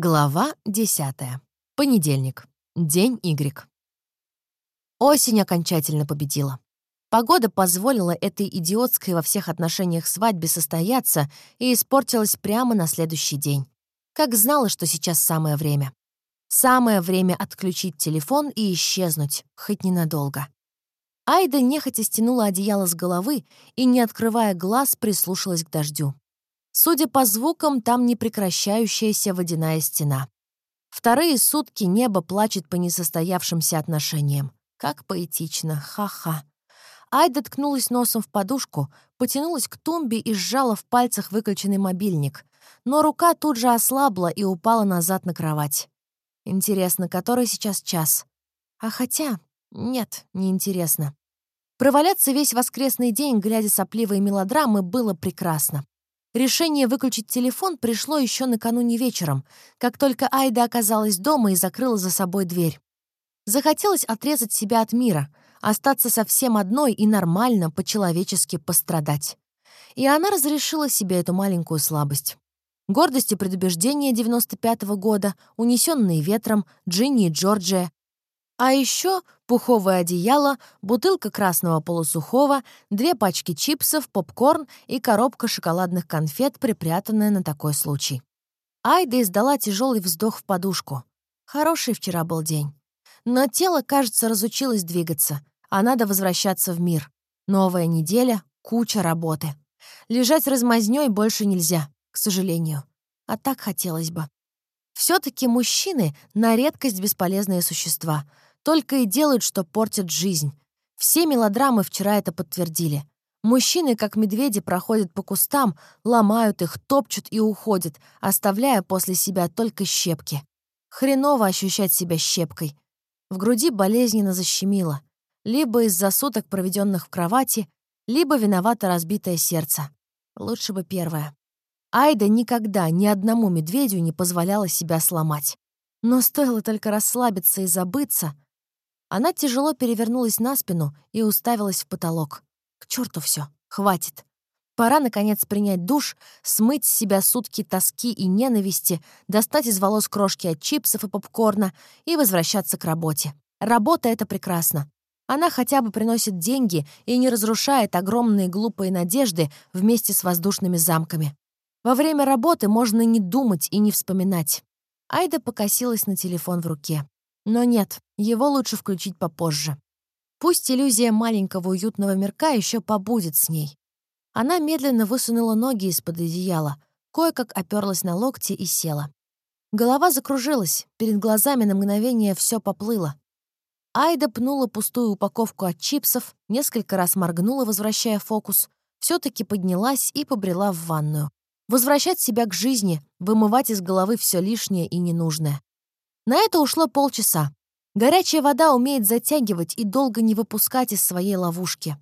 Глава 10. Понедельник. День Y. Осень окончательно победила. Погода позволила этой идиотской во всех отношениях свадьбе состояться и испортилась прямо на следующий день. Как знала, что сейчас самое время. Самое время отключить телефон и исчезнуть, хоть ненадолго. Айда нехотя стянула одеяло с головы и, не открывая глаз, прислушалась к дождю. Судя по звукам, там непрекращающаяся водяная стена. Вторые сутки небо плачет по несостоявшимся отношениям. Как поэтично, ха-ха. Айда ткнулась носом в подушку, потянулась к тумбе и сжала в пальцах выключенный мобильник. Но рука тут же ослабла и упала назад на кровать. Интересно, который сейчас час? А хотя... Нет, неинтересно. Проваляться весь воскресный день, глядя сопливые мелодрамы, было прекрасно. Решение выключить телефон пришло еще накануне вечером, как только Айда оказалась дома и закрыла за собой дверь. Захотелось отрезать себя от мира, остаться совсем одной и нормально, по-человечески пострадать. И она разрешила себе эту маленькую слабость. Гордость и предубеждение 95-го года, унесенные ветром, Джинни и Джорджия, а еще пуховое одеяло, бутылка красного полусухого, две пачки чипсов, попкорн и коробка шоколадных конфет, припрятанная на такой случай. Айда издала тяжелый вздох в подушку. Хороший вчера был день. Но тело, кажется, разучилось двигаться, а надо возвращаться в мир. Новая неделя, куча работы. Лежать размазнёй больше нельзя, к сожалению. А так хотелось бы. все таки мужчины — на редкость бесполезные существа — только и делают, что портят жизнь. Все мелодрамы вчера это подтвердили. Мужчины, как медведи, проходят по кустам, ломают их, топчут и уходят, оставляя после себя только щепки. Хреново ощущать себя щепкой. В груди болезненно защемило. Либо из-за суток, проведенных в кровати, либо виновато разбитое сердце. Лучше бы первое. Айда никогда ни одному медведю не позволяла себя сломать. Но стоило только расслабиться и забыться — она тяжело перевернулась на спину и уставилась в потолок. К черту все, хватит. Пора, наконец, принять душ, смыть с себя сутки тоски и ненависти, достать из волос крошки от чипсов и попкорна и возвращаться к работе. Работа — это прекрасно. Она хотя бы приносит деньги и не разрушает огромные глупые надежды вместе с воздушными замками. Во время работы можно не думать и не вспоминать. Айда покосилась на телефон в руке. Но нет, его лучше включить попозже. Пусть иллюзия маленького уютного мирка еще побудет с ней. Она медленно высунула ноги из-под одеяла, кое-как оперлась на локти и села. Голова закружилась, перед глазами на мгновение все поплыло. Айда пнула пустую упаковку от чипсов, несколько раз моргнула, возвращая фокус, все таки поднялась и побрела в ванную. Возвращать себя к жизни, вымывать из головы все лишнее и ненужное. На это ушло полчаса. Горячая вода умеет затягивать и долго не выпускать из своей ловушки.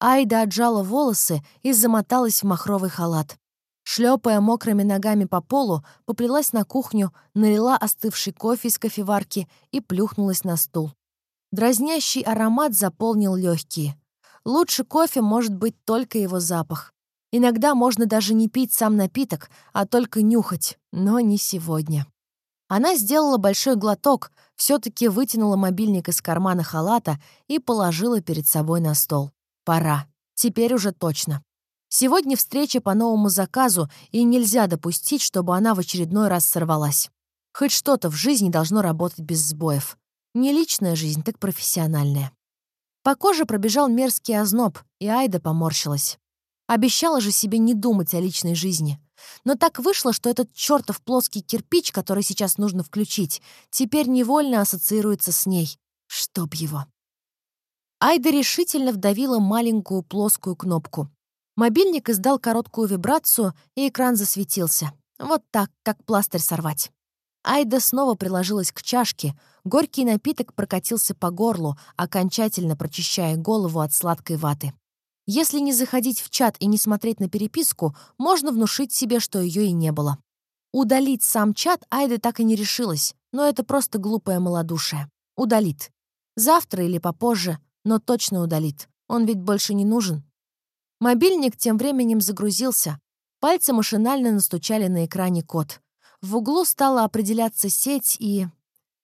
Айда отжала волосы и замоталась в махровый халат. Шлепая мокрыми ногами по полу, поплелась на кухню, налила остывший кофе из кофеварки и плюхнулась на стул. Дразнящий аромат заполнил легкие. Лучше кофе может быть только его запах. Иногда можно даже не пить сам напиток, а только нюхать, но не сегодня. Она сделала большой глоток, все таки вытянула мобильник из кармана халата и положила перед собой на стол. Пора. Теперь уже точно. Сегодня встреча по новому заказу, и нельзя допустить, чтобы она в очередной раз сорвалась. Хоть что-то в жизни должно работать без сбоев. Не личная жизнь, так профессиональная. По коже пробежал мерзкий озноб, и Айда поморщилась. Обещала же себе не думать о личной жизни. Но так вышло, что этот чертов плоский кирпич, который сейчас нужно включить, теперь невольно ассоциируется с ней. Чтоб его. Айда решительно вдавила маленькую плоскую кнопку. Мобильник издал короткую вибрацию, и экран засветился. Вот так, как пластырь сорвать. Айда снова приложилась к чашке. Горький напиток прокатился по горлу, окончательно прочищая голову от сладкой ваты. Если не заходить в чат и не смотреть на переписку, можно внушить себе, что ее и не было. Удалить сам чат Айда так и не решилась, но это просто глупое малодушие. Удалит. Завтра или попозже, но точно удалит. Он ведь больше не нужен. Мобильник тем временем загрузился. Пальцы машинально настучали на экране код. В углу стала определяться сеть, и...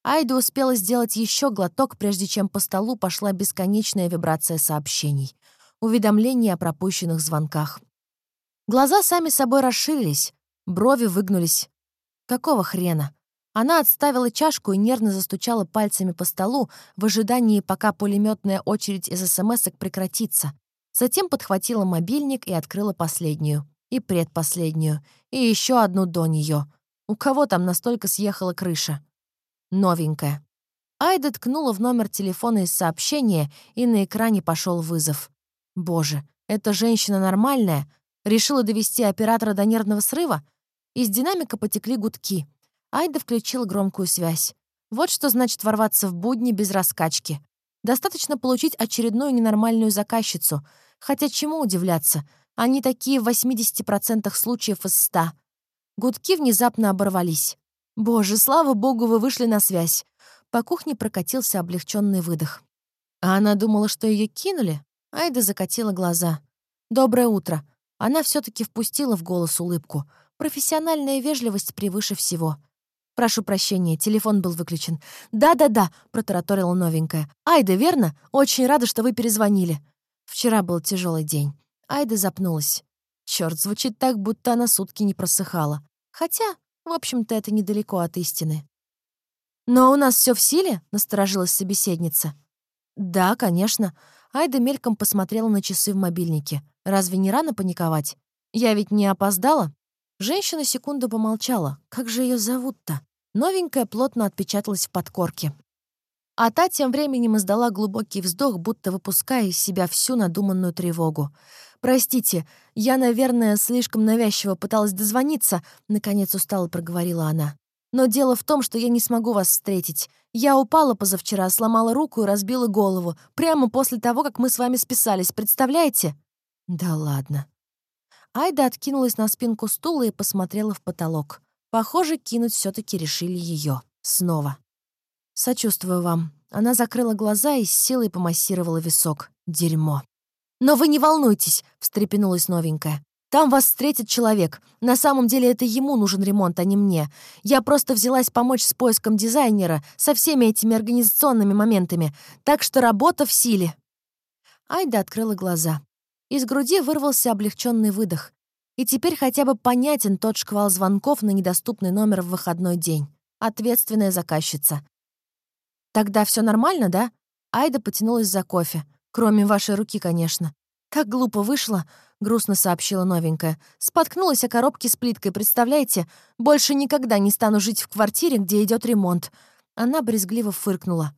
Айда успела сделать еще глоток, прежде чем по столу пошла бесконечная вибрация сообщений. Уведомления о пропущенных звонках. Глаза сами собой расширились, брови выгнулись. Какого хрена? Она отставила чашку и нервно застучала пальцами по столу в ожидании, пока пулеметная очередь из смс прекратится. Затем подхватила мобильник и открыла последнюю. И предпоследнюю. И еще одну до нее. У кого там настолько съехала крыша? Новенькая. Айда ткнула в номер телефона из сообщения, и на экране пошел вызов. Боже, эта женщина нормальная? Решила довести оператора до нервного срыва? Из динамика потекли гудки. Айда включила громкую связь. Вот что значит ворваться в будни без раскачки. Достаточно получить очередную ненормальную заказчицу. Хотя чему удивляться? Они такие в 80% случаев из 100. Гудки внезапно оборвались. «Боже, слава богу, вы вышли на связь!» По кухне прокатился облегченный выдох. А она думала, что ее кинули? Айда закатила глаза. «Доброе утро!» Она все таки впустила в голос улыбку. Профессиональная вежливость превыше всего. «Прошу прощения, телефон был выключен». «Да-да-да», — протараторила новенькая. «Айда, верно? Очень рада, что вы перезвонили». Вчера был тяжелый день. Айда запнулась. Черт, звучит так, будто она сутки не просыхала. Хотя в общем-то, это недалеко от истины. «Но у нас все в силе?» — насторожилась собеседница. «Да, конечно». Айда мельком посмотрела на часы в мобильнике. «Разве не рано паниковать? Я ведь не опоздала?» Женщина секунду помолчала. «Как же ее зовут-то?» Новенькая плотно отпечаталась в подкорке. А та тем временем издала глубокий вздох, будто выпуская из себя всю надуманную тревогу. «Простите, я, наверное, слишком навязчиво пыталась дозвониться», — наконец устало проговорила она. «Но дело в том, что я не смогу вас встретить. Я упала позавчера, сломала руку и разбила голову, прямо после того, как мы с вами списались, представляете?» «Да ладно». Айда откинулась на спинку стула и посмотрела в потолок. Похоже, кинуть все таки решили ее Снова. «Сочувствую вам». Она закрыла глаза и с силой помассировала висок. Дерьмо. «Но вы не волнуйтесь», — встрепенулась новенькая. «Там вас встретит человек. На самом деле это ему нужен ремонт, а не мне. Я просто взялась помочь с поиском дизайнера, со всеми этими организационными моментами. Так что работа в силе». Айда открыла глаза. Из груди вырвался облегченный выдох. И теперь хотя бы понятен тот шквал звонков на недоступный номер в выходной день. Ответственная заказчица. «Тогда все нормально, да?» Айда потянулась за кофе. Кроме вашей руки, конечно. Как глупо вышло, грустно сообщила новенькая. Споткнулась о коробке с плиткой, представляете? Больше никогда не стану жить в квартире, где идет ремонт. Она брезгливо фыркнула.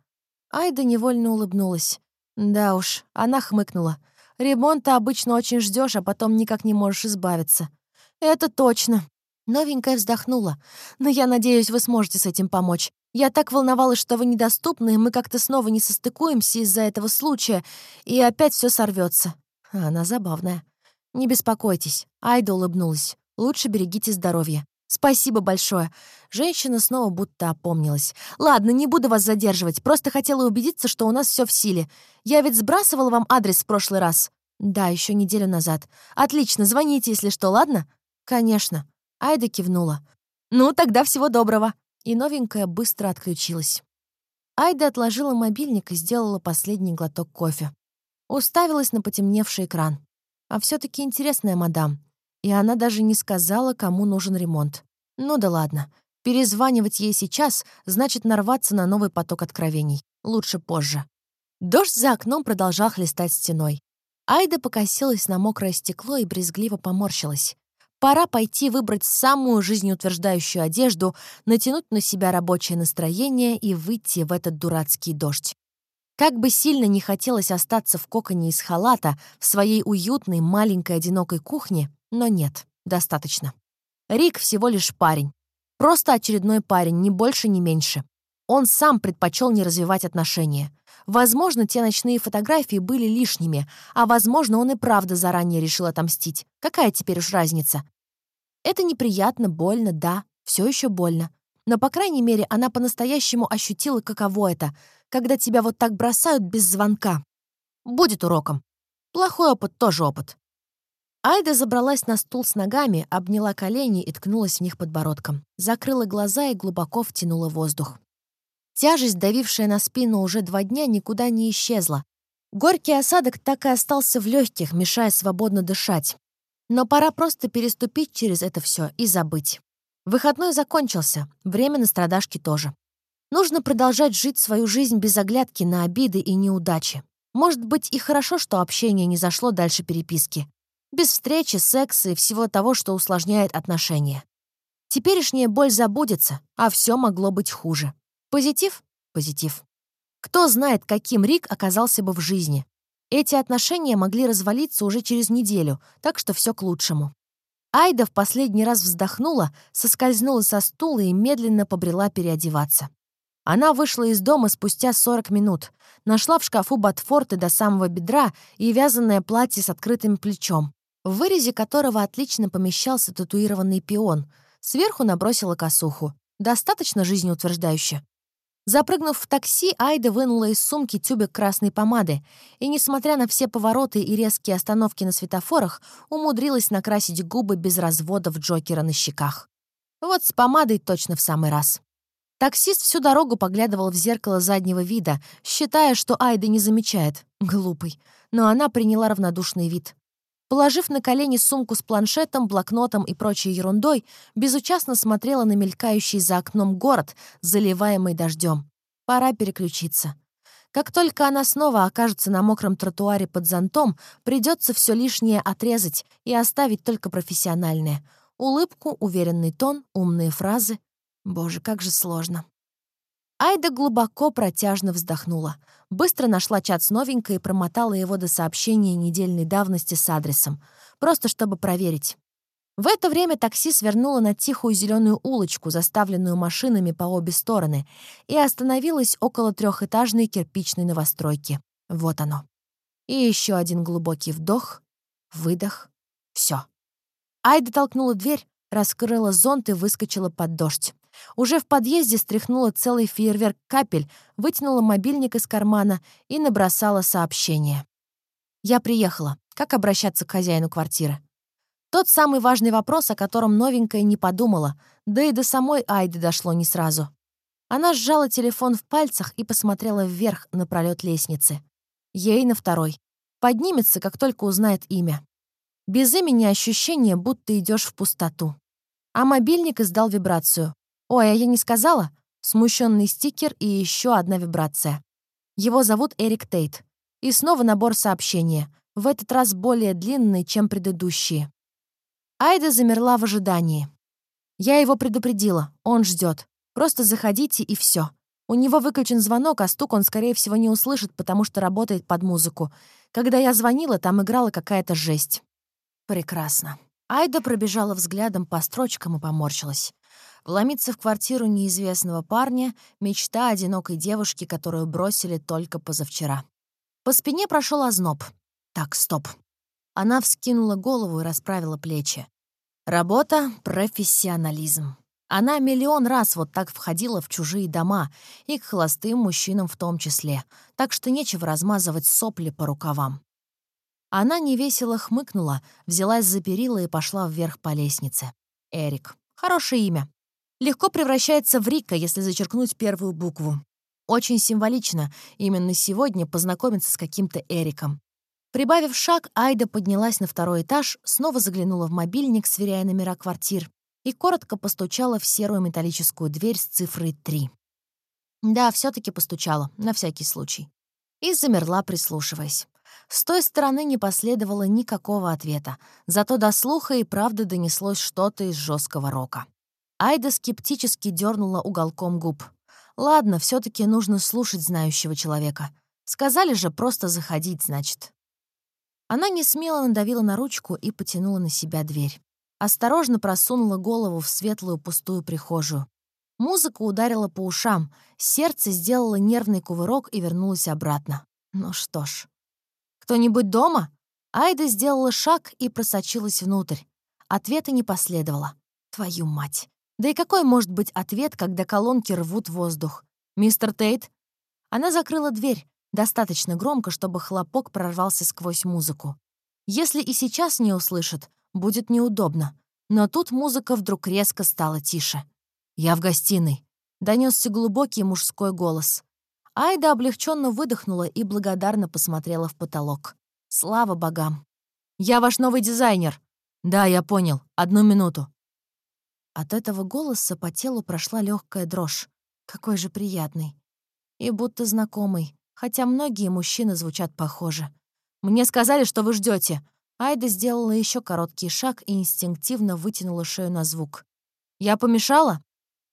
Айда невольно улыбнулась. Да уж, она хмыкнула. Ремонта обычно очень ждешь, а потом никак не можешь избавиться. Это точно. Новенькая вздохнула. Но я надеюсь, вы сможете с этим помочь. Я так волновалась, что вы недоступны, и мы как-то снова не состыкуемся из-за этого случая, и опять все сорвется. Она забавная. Не беспокойтесь. Айда улыбнулась. Лучше берегите здоровье. Спасибо большое. Женщина снова будто опомнилась. Ладно, не буду вас задерживать. Просто хотела убедиться, что у нас все в силе. Я ведь сбрасывала вам адрес в прошлый раз. Да, еще неделю назад. Отлично, звоните, если что, ладно? Конечно. Айда кивнула. Ну, тогда всего доброго и новенькая быстро отключилась. Айда отложила мобильник и сделала последний глоток кофе. Уставилась на потемневший экран. А все таки интересная мадам. И она даже не сказала, кому нужен ремонт. Ну да ладно. Перезванивать ей сейчас значит нарваться на новый поток откровений. Лучше позже. Дождь за окном продолжал хлестать стеной. Айда покосилась на мокрое стекло и брезгливо поморщилась. Пора пойти выбрать самую жизнеутверждающую одежду, натянуть на себя рабочее настроение и выйти в этот дурацкий дождь. Как бы сильно не хотелось остаться в коконе из халата в своей уютной маленькой одинокой кухне, но нет, достаточно. Рик всего лишь парень. Просто очередной парень, ни больше, ни меньше. Он сам предпочел не развивать отношения. Возможно, те ночные фотографии были лишними, а возможно, он и правда заранее решил отомстить. Какая теперь уж разница? Это неприятно, больно, да, все еще больно. Но, по крайней мере, она по-настоящему ощутила, каково это, когда тебя вот так бросают без звонка. Будет уроком. Плохой опыт тоже опыт. Айда забралась на стул с ногами, обняла колени и ткнулась в них подбородком. Закрыла глаза и глубоко втянула воздух. Тяжесть, давившая на спину уже два дня, никуда не исчезла. Горький осадок так и остался в легких, мешая свободно дышать. Но пора просто переступить через это все и забыть. Выходной закончился, время на страдашки тоже. Нужно продолжать жить свою жизнь без оглядки на обиды и неудачи. Может быть, и хорошо, что общение не зашло дальше переписки. Без встречи, секса и всего того, что усложняет отношения. Теперешняя боль забудется, а все могло быть хуже. Позитив? Позитив. Кто знает, каким Рик оказался бы в жизни. Эти отношения могли развалиться уже через неделю, так что все к лучшему. Айда в последний раз вздохнула, соскользнула со стула и медленно побрела переодеваться. Она вышла из дома спустя 40 минут, нашла в шкафу ботфорты до самого бедра и вязаное платье с открытым плечом, в вырезе которого отлично помещался татуированный пион. Сверху набросила косуху. Достаточно жизнеутверждающе. Запрыгнув в такси, Айда вынула из сумки тюбик красной помады и, несмотря на все повороты и резкие остановки на светофорах, умудрилась накрасить губы без разводов Джокера на щеках. Вот с помадой точно в самый раз. Таксист всю дорогу поглядывал в зеркало заднего вида, считая, что Айда не замечает. Глупый. Но она приняла равнодушный вид. Положив на колени сумку с планшетом, блокнотом и прочей ерундой, безучастно смотрела на мелькающий за окном город, заливаемый дождем. Пора переключиться. Как только она снова окажется на мокром тротуаре под зонтом, придется все лишнее отрезать и оставить только профессиональное. Улыбку, уверенный тон, умные фразы. Боже, как же сложно. Айда глубоко протяжно вздохнула. Быстро нашла чат с новенькой и промотала его до сообщения недельной давности с адресом. Просто чтобы проверить. В это время такси свернуло на тихую зеленую улочку, заставленную машинами по обе стороны, и остановилось около трехэтажной кирпичной новостройки. Вот оно. И еще один глубокий вдох, выдох. Все. Айда толкнула дверь, раскрыла зонт и выскочила под дождь. Уже в подъезде стряхнула целый фейерверк капель, вытянула мобильник из кармана и набросала сообщение. «Я приехала. Как обращаться к хозяину квартиры?» Тот самый важный вопрос, о котором новенькая не подумала, да и до самой Айды дошло не сразу. Она сжала телефон в пальцах и посмотрела вверх на пролет лестницы. Ей на второй. Поднимется, как только узнает имя. Без имени ощущение, будто идешь в пустоту. А мобильник издал вибрацию. «Ой, а я не сказала?» Смущенный стикер и еще одна вибрация. Его зовут Эрик Тейт. И снова набор сообщения, в этот раз более длинный, чем предыдущие. Айда замерла в ожидании. Я его предупредила, он ждет. Просто заходите и все. У него выключен звонок, а стук он, скорее всего, не услышит, потому что работает под музыку. Когда я звонила, там играла какая-то жесть. Прекрасно. Айда пробежала взглядом по строчкам и поморщилась. Вломиться в квартиру неизвестного парня — мечта одинокой девушки, которую бросили только позавчера. По спине прошел озноб. Так, стоп. Она вскинула голову и расправила плечи. Работа — профессионализм. Она миллион раз вот так входила в чужие дома, и к холостым мужчинам в том числе, так что нечего размазывать сопли по рукавам. Она невесело хмыкнула, взялась за перила и пошла вверх по лестнице. Эрик. Хорошее имя легко превращается в Рика, если зачеркнуть первую букву. Очень символично именно сегодня познакомиться с каким-то Эриком. Прибавив шаг, Айда поднялась на второй этаж, снова заглянула в мобильник, сверяя номера квартир, и коротко постучала в серую металлическую дверь с цифрой 3. Да, все таки постучала, на всякий случай. И замерла, прислушиваясь. С той стороны не последовало никакого ответа, зато до слуха и правда донеслось что-то из жесткого рока. Айда скептически дернула уголком губ. Ладно, все таки нужно слушать знающего человека. Сказали же просто заходить, значит. Она не смело надавила на ручку и потянула на себя дверь. Осторожно просунула голову в светлую пустую прихожую. Музыка ударила по ушам, сердце сделало нервный кувырок и вернулось обратно. Ну что ж. «Кто-нибудь дома?» Айда сделала шаг и просочилась внутрь. Ответа не последовало. Твою мать. Да и какой может быть ответ, когда колонки рвут воздух? «Мистер Тейт?» Она закрыла дверь, достаточно громко, чтобы хлопок прорвался сквозь музыку. Если и сейчас не услышит, будет неудобно. Но тут музыка вдруг резко стала тише. «Я в гостиной», — донесся глубокий мужской голос. Айда облегченно выдохнула и благодарно посмотрела в потолок. Слава богам. «Я ваш новый дизайнер!» «Да, я понял. Одну минуту». От этого голоса по телу прошла легкая дрожь. Какой же приятный. И будто знакомый, хотя многие мужчины звучат похоже. «Мне сказали, что вы ждете. Айда сделала еще короткий шаг и инстинктивно вытянула шею на звук. «Я помешала?»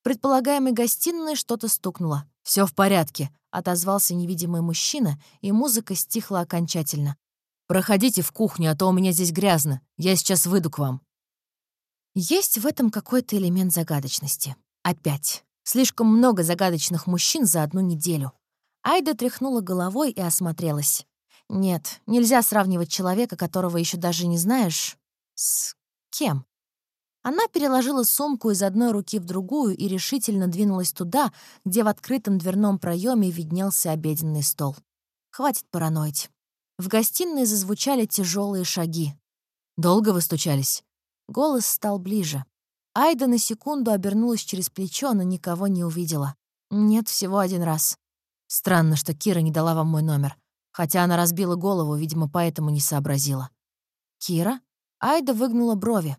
предполагаемой гостиной что-то стукнуло. Все в порядке», — отозвался невидимый мужчина, и музыка стихла окончательно. «Проходите в кухню, а то у меня здесь грязно. Я сейчас выйду к вам». Есть в этом какой-то элемент загадочности. Опять. Слишком много загадочных мужчин за одну неделю. Айда тряхнула головой и осмотрелась. Нет, нельзя сравнивать человека, которого еще даже не знаешь, с кем. Она переложила сумку из одной руки в другую и решительно двинулась туда, где в открытом дверном проеме виднелся обеденный стол. Хватит параноить. В гостиной зазвучали тяжелые шаги. «Долго вы стучались?» Голос стал ближе. Айда на секунду обернулась через плечо, но никого не увидела. Нет, всего один раз. Странно, что Кира не дала вам мой номер. Хотя она разбила голову, видимо, поэтому не сообразила. «Кира?» Айда выгнула брови.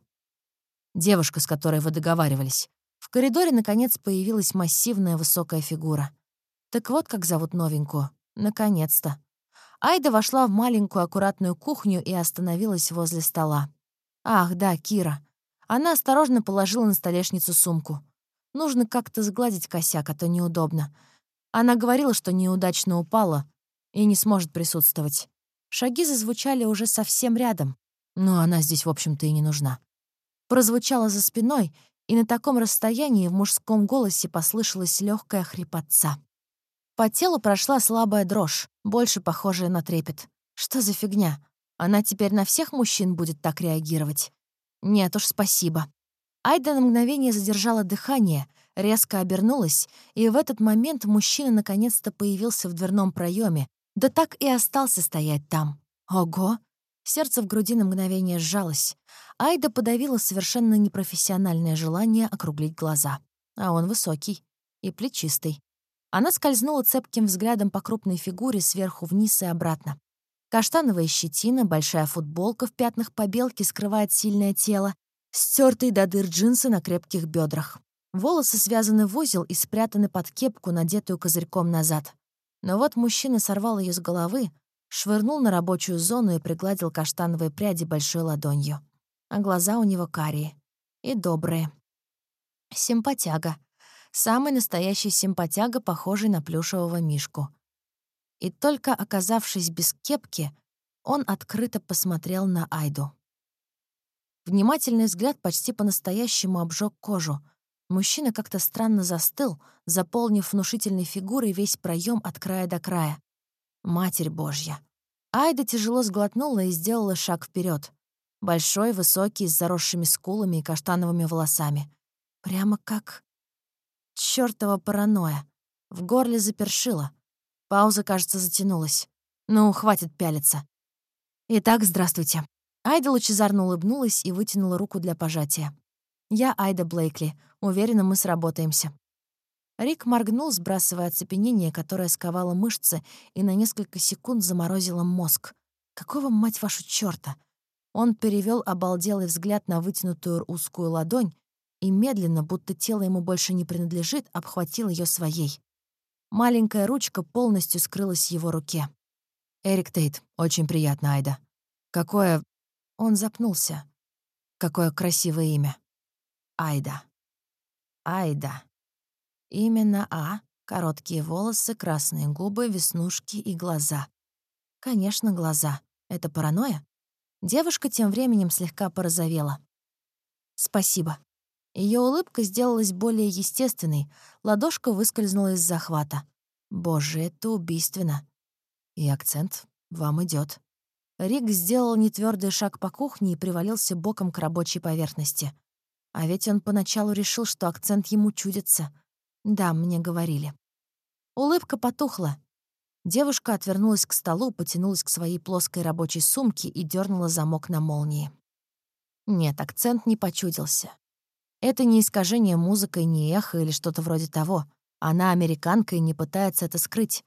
Девушка, с которой вы договаривались. В коридоре, наконец, появилась массивная высокая фигура. Так вот, как зовут новенькую. Наконец-то. Айда вошла в маленькую аккуратную кухню и остановилась возле стола. Ах, да, Кира. Она осторожно положила на столешницу сумку. Нужно как-то сгладить косяк, а то неудобно. Она говорила, что неудачно упала и не сможет присутствовать. Шаги зазвучали уже совсем рядом, но она здесь, в общем-то, и не нужна. Прозвучало за спиной, и на таком расстоянии в мужском голосе послышалась легкая хрипотца. По телу прошла слабая дрожь, больше похожая на трепет. Что за фигня? Она теперь на всех мужчин будет так реагировать? Нет уж, спасибо. Айда на мгновение задержала дыхание, резко обернулась, и в этот момент мужчина наконец-то появился в дверном проеме, да так и остался стоять там. Ого! Сердце в груди на мгновение сжалось. Айда подавила совершенно непрофессиональное желание округлить глаза. А он высокий и плечистый. Она скользнула цепким взглядом по крупной фигуре сверху вниз и обратно. Каштановая щетина, большая футболка в пятнах побелки скрывает сильное тело, стертые до дыр джинсы на крепких бедрах. Волосы связаны в узел и спрятаны под кепку, надетую козырьком назад. Но вот мужчина сорвал ее с головы, швырнул на рабочую зону и пригладил каштановые пряди большой ладонью. А глаза у него карие и добрые. Симпатяга. Самый настоящий симпатяга, похожий на плюшевого мишку. И только оказавшись без кепки, он открыто посмотрел на Айду. Внимательный взгляд почти по-настоящему обжег кожу. Мужчина как-то странно застыл, заполнив внушительной фигурой весь проем от края до края. Матерь Божья. Айда тяжело сглотнула и сделала шаг вперед. Большой, высокий, с заросшими скулами и каштановыми волосами. Прямо как... Чёртова паранойя. В горле запершило. Пауза, кажется, затянулась. Ну, хватит пялиться. Итак, здравствуйте. Айда лучезарно улыбнулась и вытянула руку для пожатия. «Я Айда Блейкли. Уверена, мы сработаемся». Рик моргнул, сбрасывая оцепенение, которое сковало мышцы и на несколько секунд заморозило мозг. «Какого, мать вашу, чёрта?» Он перевёл обалделый взгляд на вытянутую узкую ладонь и медленно, будто тело ему больше не принадлежит, обхватил её своей. Маленькая ручка полностью скрылась в его руке. «Эрик Тейт, очень приятно, Айда. Какое...» Он запнулся. «Какое красивое имя. Айда. Айда». Именно А, короткие волосы, красные губы, веснушки и глаза. Конечно, глаза. Это паранойя? Девушка тем временем слегка порозовела. «Спасибо». Ее улыбка сделалась более естественной, ладошка выскользнула из захвата. «Боже, это убийственно». И акцент вам идет. Рик сделал нетвёрдый шаг по кухне и привалился боком к рабочей поверхности. А ведь он поначалу решил, что акцент ему чудится — да, мне говорили. Улыбка потухла. Девушка отвернулась к столу, потянулась к своей плоской рабочей сумке и дернула замок на молнии. Нет, акцент не почудился. Это не искажение музыкой, не эхо или что-то вроде того. Она американка и не пытается это скрыть.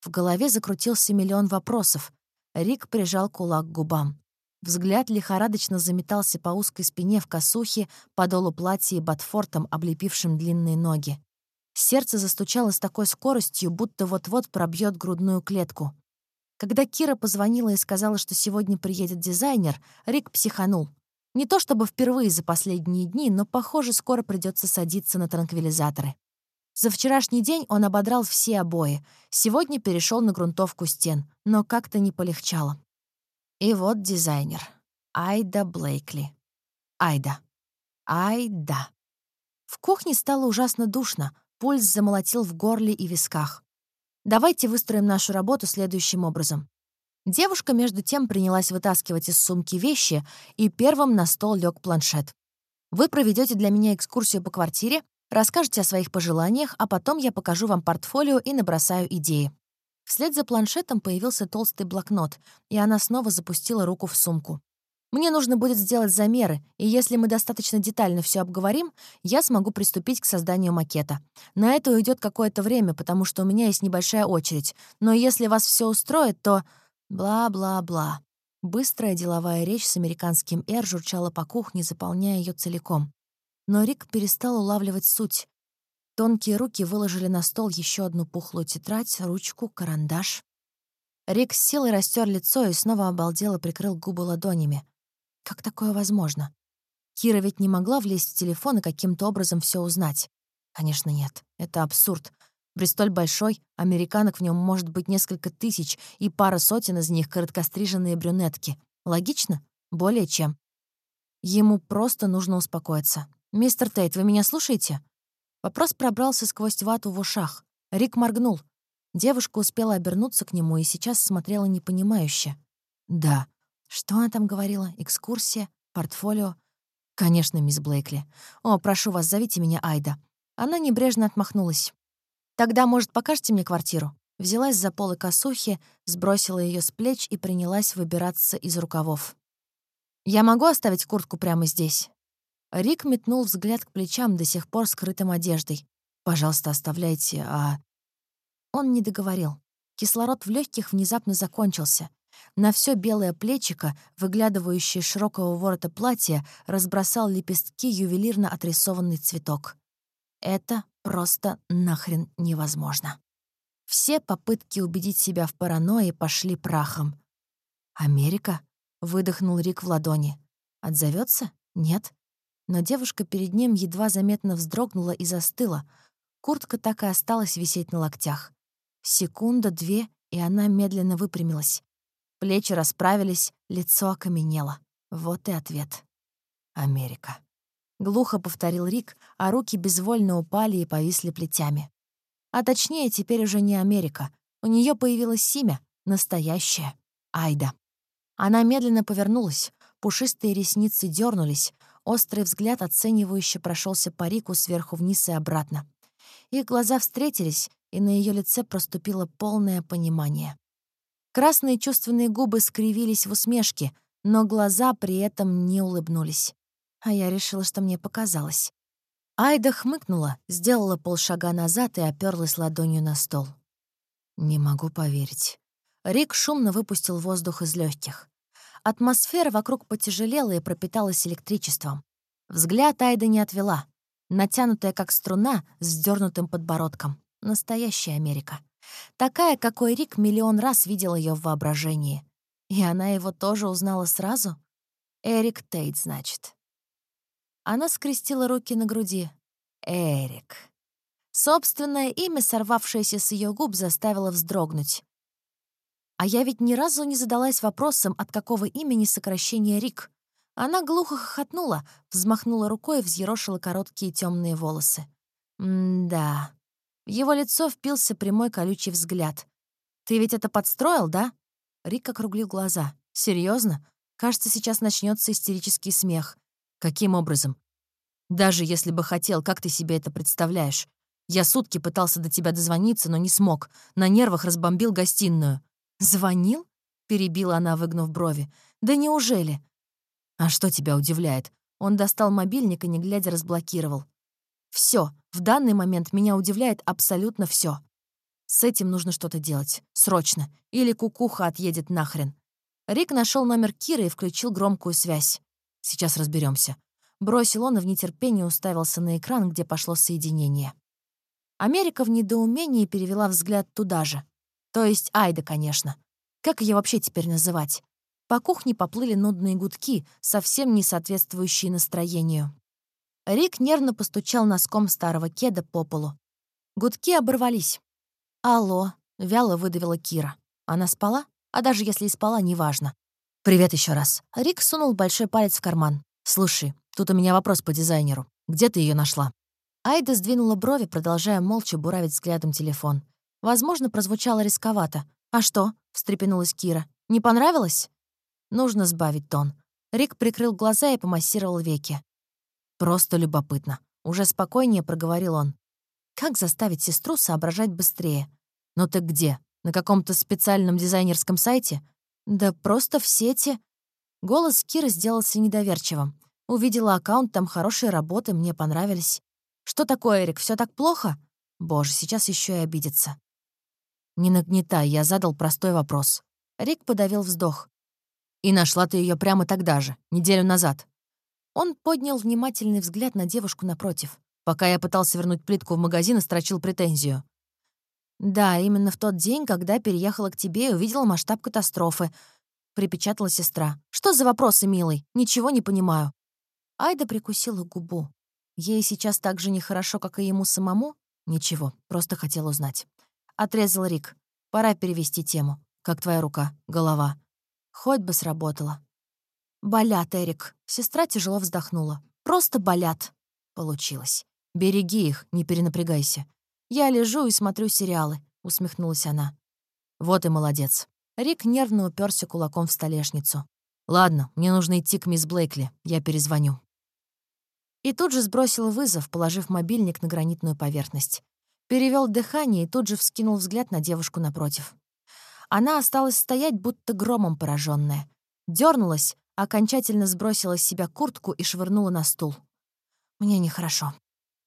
В голове закрутился миллион вопросов. Рик прижал кулак к губам. Взгляд лихорадочно заметался по узкой спине в косухе, подолу платья и ботфортом, облепившим длинные ноги. Сердце застучало с такой скоростью, будто вот-вот пробьет грудную клетку. Когда Кира позвонила и сказала, что сегодня приедет дизайнер, Рик психанул. Не то чтобы впервые за последние дни, но, похоже, скоро придется садиться на транквилизаторы. За вчерашний день он ободрал все обои, сегодня перешел на грунтовку стен, но как-то не полегчало. И вот дизайнер. Айда Блейкли. Айда. Айда. В кухне стало ужасно душно, Пульс замолотил в горле и висках. «Давайте выстроим нашу работу следующим образом». Девушка, между тем, принялась вытаскивать из сумки вещи, и первым на стол лег планшет. «Вы проведете для меня экскурсию по квартире, расскажете о своих пожеланиях, а потом я покажу вам портфолио и набросаю идеи». Вслед за планшетом появился толстый блокнот, и она снова запустила руку в сумку. Мне нужно будет сделать замеры, и если мы достаточно детально все обговорим, я смогу приступить к созданию макета. На это уйдет какое-то время, потому что у меня есть небольшая очередь. Но если вас все устроит, то... Бла-бла-бла. Быстрая деловая речь с американским «р» журчала по кухне, заполняя ее целиком. Но Рик перестал улавливать суть. Тонкие руки выложили на стол еще одну пухлую тетрадь, ручку, карандаш. Рик с силой растер лицо и снова обалдело прикрыл губы ладонями. Как такое возможно? Кира ведь не могла влезть в телефон и каким-то образом все узнать. Конечно, нет. Это абсурд. Бристоль большой, американок в нем может быть несколько тысяч, и пара сотен из них — короткостриженные брюнетки. Логично? Более чем. Ему просто нужно успокоиться. «Мистер Тейт, вы меня слушаете?» Вопрос пробрался сквозь вату в ушах. Рик моргнул. Девушка успела обернуться к нему и сейчас смотрела непонимающе. «Да», что она там говорила? Экскурсия? Портфолио? Конечно, мисс Блейкли. О, прошу вас, зовите меня Айда. Она небрежно отмахнулась. Тогда, может, покажете мне квартиру? Взялась за полы косухи, сбросила ее с плеч и принялась выбираться из рукавов. «Я могу оставить куртку прямо здесь?» Рик метнул взгляд к плечам, до сих пор скрытым одеждой. «Пожалуйста, оставляйте, а...» Он не договорил. Кислород в легких внезапно закончился. На все белое плечико, выглядывающее широкого ворота платья, разбросал лепестки ювелирно отрисованный цветок. Это просто нахрен невозможно. Все попытки убедить себя в паранойи пошли прахом. «Америка?» — выдохнул Рик в ладони. «Отзовется? Нет?» Но девушка перед ним едва заметно вздрогнула и застыла. Куртка так и осталась висеть на локтях. Секунда, две, и она медленно выпрямилась. Плечи расправились, лицо окаменело. Вот и ответ. Америка. Глухо повторил Рик, а руки безвольно упали и повисли плетями. А точнее, теперь уже не Америка. У нее появилось имя, настоящее — Айда. Она медленно повернулась, пушистые ресницы дернулись, острый взгляд оценивающе прошелся по Рику сверху вниз и обратно. Их глаза встретились, и на ее лице проступило полное понимание. Красные чувственные губы скривились в усмешке, но глаза при этом не улыбнулись. А я решила, что мне показалось. Айда хмыкнула, сделала полшага назад и оперлась ладонью на стол. «Не могу поверить». Рик шумно выпустил воздух из легких. Атмосфера вокруг потяжелела и пропиталась электричеством. Взгляд Айда не отвела. Натянутая, как струна, с сдернутым подбородком. Настоящая Америка. Такая, какой Рик миллион раз видел ее в воображении. И она его тоже узнала сразу? Эрик Тейт, значит. Она скрестила руки на груди. Эрик. Собственное имя, сорвавшееся с ее губ, заставило вздрогнуть. А я ведь ни разу не задалась вопросом, от какого имени сокращение Рик. Она глухо хохотнула, взмахнула рукой и взъерошила короткие темные волосы. М-да. В его лицо впился прямой колючий взгляд. «Ты ведь это подстроил, да?» Рик округлил глаза. Серьезно? Кажется, сейчас начнется истерический смех. Каким образом? Даже если бы хотел, как ты себе это представляешь? Я сутки пытался до тебя дозвониться, но не смог. На нервах разбомбил гостиную». «Звонил?» — перебила она, выгнув брови. «Да неужели?» «А что тебя удивляет?» Он достал мобильник и, не глядя, разблокировал. Все, в данный момент меня удивляет абсолютно все. С этим нужно что-то делать. Срочно. Или кукуха отъедет нахрен. Рик нашел номер Киры и включил громкую связь. Сейчас разберемся. Бросил он и в нетерпении уставился на экран, где пошло соединение. Америка в недоумении перевела взгляд туда же. То есть Айда, конечно. Как ее вообще теперь называть? По кухне поплыли нудные гудки, совсем не соответствующие настроению. Рик нервно постучал носком старого кеда по полу. Гудки оборвались. «Алло», — вяло выдавила Кира. Она спала? А даже если и спала, неважно. «Привет еще раз». Рик сунул большой палец в карман. «Слушай, тут у меня вопрос по дизайнеру. Где ты ее нашла?» Айда сдвинула брови, продолжая молча буравить взглядом телефон. Возможно, прозвучало рисковато. «А что?» — встрепенулась Кира. «Не понравилось?» Нужно сбавить тон. Рик прикрыл глаза и помассировал веки. «Просто любопытно». Уже спокойнее проговорил он. «Как заставить сестру соображать быстрее? Ну ты где? На каком-то специальном дизайнерском сайте? Да просто в сети». Голос Киры сделался недоверчивым. Увидела аккаунт, там хорошие работы, мне понравились. «Что такое, Эрик, все так плохо?» Боже, сейчас еще и обидится. «Не нагнетай, я задал простой вопрос». Рик подавил вздох. «И нашла ты ее прямо тогда же, неделю назад». Он поднял внимательный взгляд на девушку напротив. Пока я пытался вернуть плитку в магазин и строчил претензию. «Да, именно в тот день, когда переехала к тебе и увидела масштаб катастрофы», — припечатала сестра. «Что за вопросы, милый? Ничего не понимаю». Айда прикусила губу. Ей сейчас так же нехорошо, как и ему самому? Ничего, просто хотел узнать. Отрезал Рик. Пора перевести тему. Как твоя рука, голова? Хоть бы сработало. Болят, Эрик. Сестра тяжело вздохнула. Просто болят. Получилось. Береги их, не перенапрягайся. Я лежу и смотрю сериалы, усмехнулась она. Вот и молодец. Рик нервно уперся кулаком в столешницу. «Ладно, мне нужно идти к мисс Блейкли. Я перезвоню». И тут же сбросил вызов, положив мобильник на гранитную поверхность. Перевел дыхание и тут же вскинул взгляд на девушку напротив. Она осталась стоять, будто громом пораженная. Дернулась, окончательно сбросила с себя куртку и швырнула на стул. «Мне нехорошо».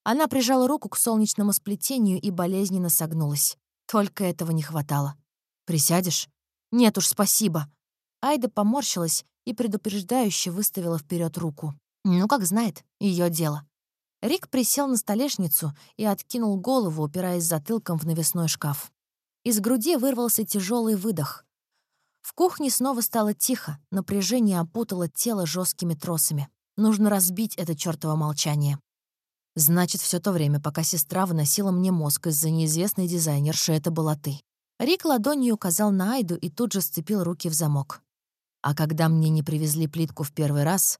Она прижала руку к солнечному сплетению и болезненно согнулась. Только этого не хватало. «Присядешь?» «Нет уж, спасибо». Айда поморщилась и предупреждающе выставила вперед руку. Ну, как знает, ее дело. Рик присел на столешницу и откинул голову, упираясь затылком в навесной шкаф. Из груди вырвался тяжелый выдох. В кухне снова стало тихо, напряжение опутало тело жесткими тросами. Нужно разбить это чёртово молчание. Значит, все то время, пока сестра выносила мне мозг из-за неизвестной дизайнерши, это была ты. Рик ладонью указал на Айду и тут же сцепил руки в замок. А когда мне не привезли плитку в первый раз,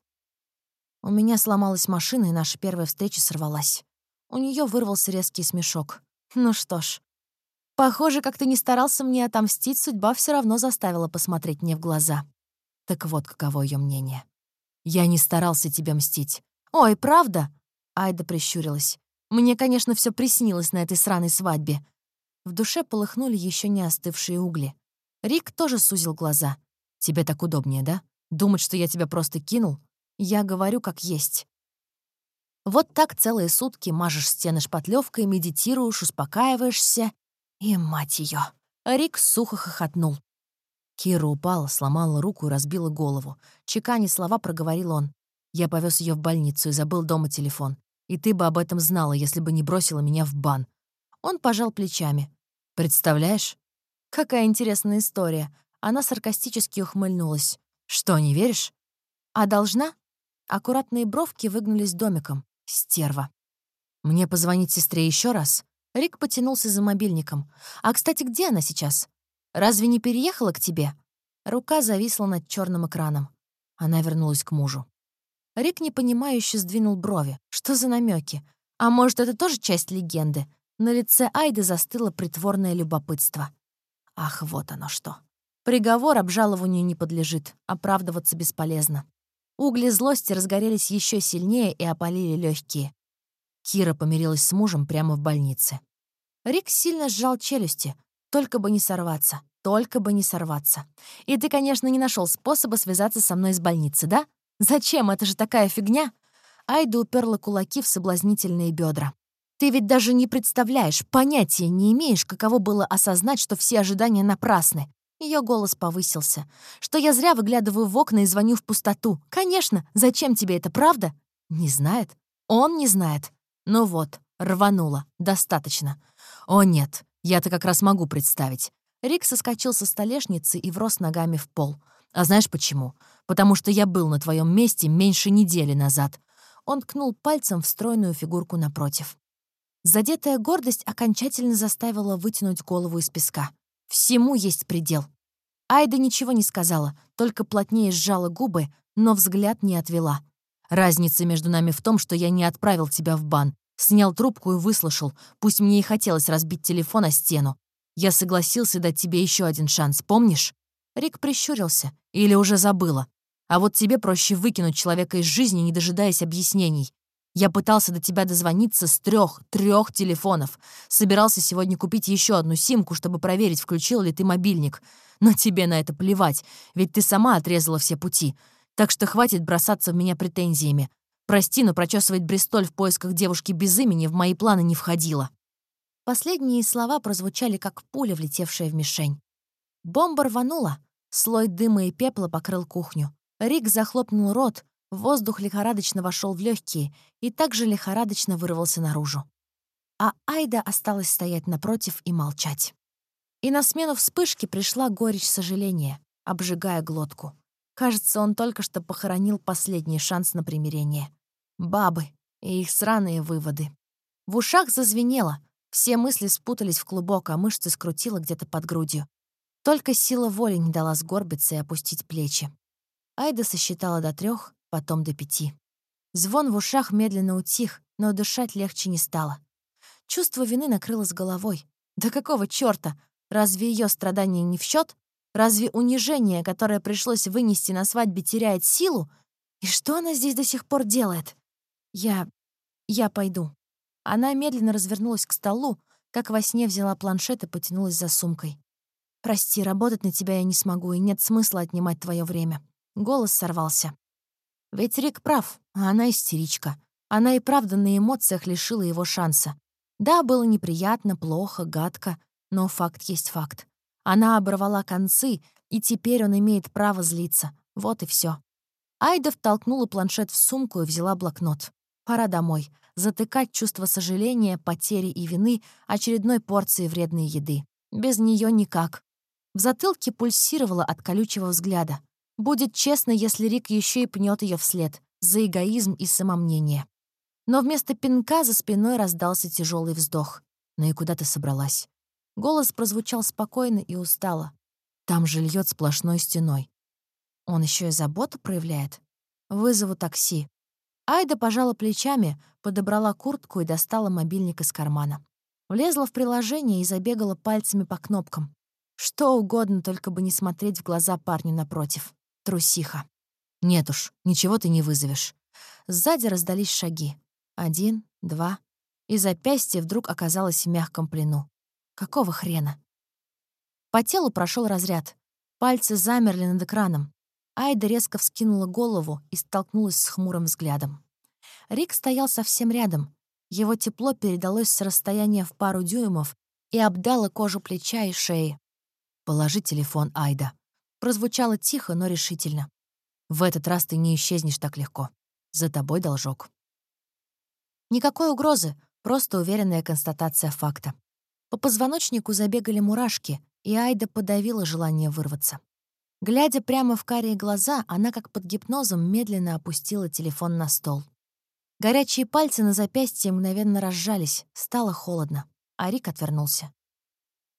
у меня сломалась машина, и наша первая встреча сорвалась. У нее вырвался резкий смешок. Ну что ж. Похоже, как ты не старался мне отомстить, судьба все равно заставила посмотреть мне в глаза. Так вот, каково ее мнение. Я не старался тебе мстить. Ой, правда? Айда прищурилась. Мне, конечно, все приснилось на этой сраной свадьбе. В душе полыхнули еще не остывшие угли. Рик тоже сузил глаза. Тебе так удобнее, да? Думать, что я тебя просто кинул? Я говорю как есть. Вот так целые сутки мажешь стены шпатлевкой, медитируешь, успокаиваешься. И, мать ее, Рик сухо хохотнул. Кира упала, сломала руку и разбила голову. Чекани слова проговорил он. Я повез ее в больницу и забыл дома телефон. И ты бы об этом знала, если бы не бросила меня в бан. Он пожал плечами. Представляешь? Какая интересная история. Она саркастически ухмыльнулась. Что, не веришь? А должна? Аккуратные бровки выгнулись домиком. Стерва. Мне позвонить сестре еще раз? Рик потянулся за мобильником. А, кстати, где она сейчас? Разве не переехала к тебе? Рука зависла над черным экраном. Она вернулась к мужу. Рик непонимающе сдвинул брови. Что за намеки? А может, это тоже часть легенды? На лице Айды застыло притворное любопытство. Ах, вот оно что. Приговор обжалованию не подлежит, оправдываться бесполезно. Угли злости разгорелись еще сильнее и опалили легкие. Кира помирилась с мужем прямо в больнице. Рик сильно сжал челюсти, только бы не сорваться, только бы не сорваться. И ты, конечно, не нашел способа связаться со мной из больницы, да? Зачем? Это же такая фигня. Айда уперла кулаки в соблазнительные бедра. Ты ведь даже не представляешь, понятия не имеешь, каково было осознать, что все ожидания напрасны. Ее голос повысился. Что я зря выглядываю в окна и звоню в пустоту. Конечно, зачем тебе это, правда? Не знает. Он не знает. Ну вот, рванула. Достаточно. О нет, я-то как раз могу представить. Рик соскочил со столешницы и врос ногами в пол. А знаешь почему? Потому что я был на твоем месте меньше недели назад. Он ткнул пальцем в стройную фигурку напротив. Задетая гордость окончательно заставила вытянуть голову из песка. Всему есть предел. Айда ничего не сказала, только плотнее сжала губы, но взгляд не отвела. Разница между нами в том, что я не отправил тебя в бан. Снял трубку и выслушал, пусть мне и хотелось разбить телефон о стену. Я согласился дать тебе еще один шанс, помнишь? Рик прищурился. Или уже забыла. А вот тебе проще выкинуть человека из жизни, не дожидаясь объяснений. Я пытался до тебя дозвониться с трех, трех телефонов. Собирался сегодня купить еще одну симку, чтобы проверить, включил ли ты мобильник. Но тебе на это плевать, ведь ты сама отрезала все пути. Так что хватит бросаться в меня претензиями. Прости, но прочесывать Бристоль в поисках девушки без имени в мои планы не входило». Последние слова прозвучали, как пуля, влетевшая в мишень. Бомба рванула. Слой дыма и пепла покрыл кухню. Рик захлопнул рот, воздух лихорадочно вошел в легкие и также лихорадочно вырвался наружу. А Айда осталась стоять напротив и молчать. И на смену вспышки пришла горечь сожаления, обжигая глотку. Кажется, он только что похоронил последний шанс на примирение. Бабы и их сраные выводы. В ушах зазвенело, все мысли спутались в клубок, а мышцы скрутило где-то под грудью. Только сила воли не дала сгорбиться и опустить плечи. Айда сосчитала до трех, потом до пяти. Звон в ушах медленно утих, но дышать легче не стало. Чувство вины накрыло с головой. Да какого чёрта? Разве ее страдания не в счет? Разве унижение, которое пришлось вынести на свадьбе, теряет силу? И что она здесь до сих пор делает? Я... я пойду. Она медленно развернулась к столу, как во сне взяла планшет и потянулась за сумкой. «Прости, работать на тебя я не смогу, и нет смысла отнимать твое время». Голос сорвался. Ведь Рик прав, а она истеричка. Она и правда на эмоциях лишила его шанса. Да, было неприятно, плохо, гадко, но факт есть факт. Она оборвала концы, и теперь он имеет право злиться. Вот и все. Айда втолкнула планшет в сумку и взяла блокнот. Пора домой. Затыкать чувство сожаления, потери и вины очередной порции вредной еды. Без нее никак. В затылке пульсировало от колючего взгляда. Будет честно, если Рик еще и пнет ее вслед. За эгоизм и самомнение. Но вместо пинка за спиной раздался тяжелый вздох. «Ну и куда ты собралась?» Голос прозвучал спокойно и устало. Там же льет сплошной стеной. Он еще и заботу проявляет. Вызову такси. Айда пожала плечами, подобрала куртку и достала мобильник из кармана. Влезла в приложение и забегала пальцами по кнопкам. Что угодно, только бы не смотреть в глаза парню напротив. Трусиха. Нет уж, ничего ты не вызовешь. Сзади раздались шаги. Один, два. И запястье вдруг оказалось в мягком плену. Какого хрена? По телу прошел разряд. Пальцы замерли над экраном. Айда резко вскинула голову и столкнулась с хмурым взглядом. Рик стоял совсем рядом. Его тепло передалось с расстояния в пару дюймов и обдало кожу плеча и шеи. «Положи телефон, Айда». Прозвучало тихо, но решительно. «В этот раз ты не исчезнешь так легко. За тобой должок». Никакой угрозы, просто уверенная констатация факта. По позвоночнику забегали мурашки, и Айда подавила желание вырваться. Глядя прямо в карие глаза, она как под гипнозом медленно опустила телефон на стол. Горячие пальцы на запястье мгновенно разжались, стало холодно, а Рик отвернулся.